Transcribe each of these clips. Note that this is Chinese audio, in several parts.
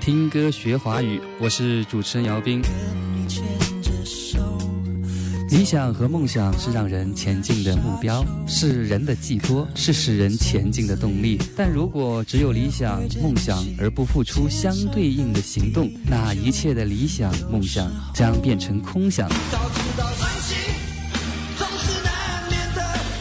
听歌学华语，我是主持人姚斌。理想和梦想是让人前进的目标，是人的寄托，是使人前进的动力。但如果只有理想、梦想而不付出相对应的行动，那一切的理想、梦想将变成空想。早知道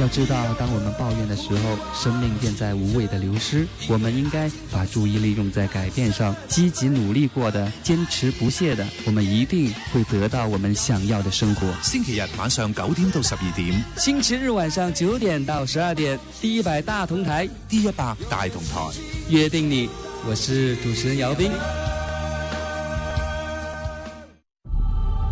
要知道，当我们抱怨的时候，生命便在无谓的流失。我们应该把注意力用在改变上，积极努力过的，坚持不懈的，我们一定会得到我们想要的生活。星期日晚上九点到十二点，星期日晚上九点到十二点，第一百大同台，第一百大同台，约定你，我是主持人姚斌。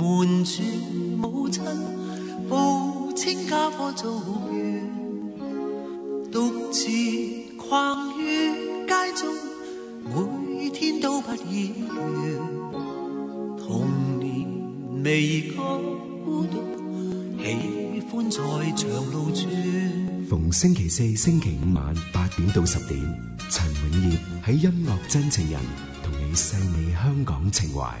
瞒住母亲报清家伙做完独自逛于街中每天都不厌倦童年未觉孤独喜欢在长路处逢星期四星期五晚八点到十点陈永业喺音乐真情人同你细味香港情怀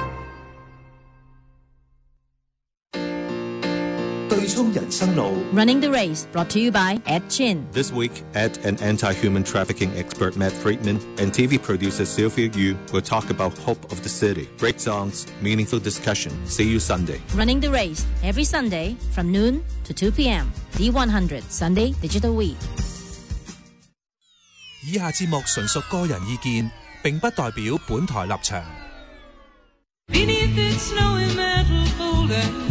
Running the Race brought to you by Ed Chin This week Ed and anti-human trafficking expert Matt Friedman and TV producer Sylvia Yu will talk about Hope of the City great songs meaningful discussion see you Sunday Running the Race every Sunday from noon to 2pm D100 Sunday Digital Week 以下節目純屬個人意見並不代表本台立場 snowy metal